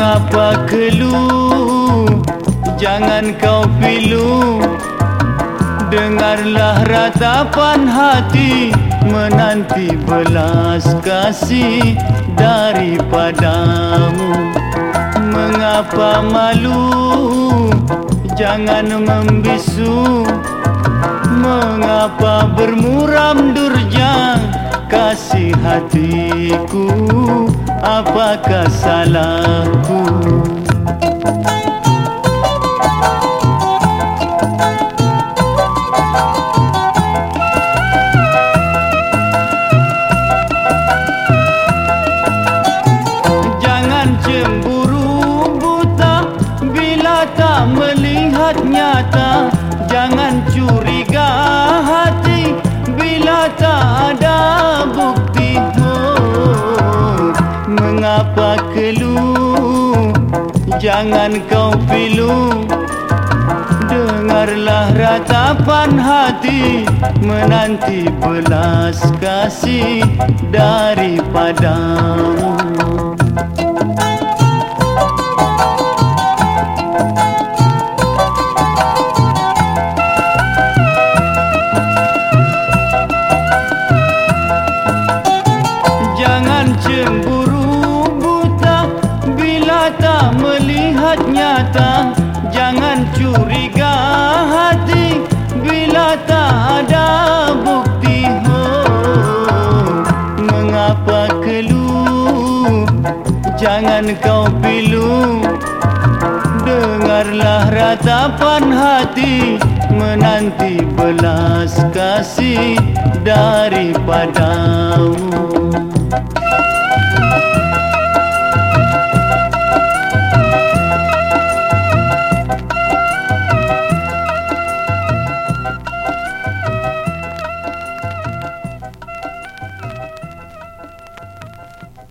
mengapa keluh? Jangan kau pilu. Dengarlah ratapan hati Menanti belas kasih daripadamu. Mengapa malu? Jangan membisu. Mengapa bermuram durja Kasih hatiku? Apakah salahku? Jangan cemburu buta Bila tak melihat nyata Jangan curiga hati. Bila tak ada bukti Keluh Jangan kau pilu. Dengarlah ratapan hati Menanti belas kasih daripadamu melihat nyata Jangan curiga hati Bila tak ada bukti. Oh, Mengapa keluh Jangan kau pilu. Dengarlah ratapan hati Menanti belas kasih daripadamu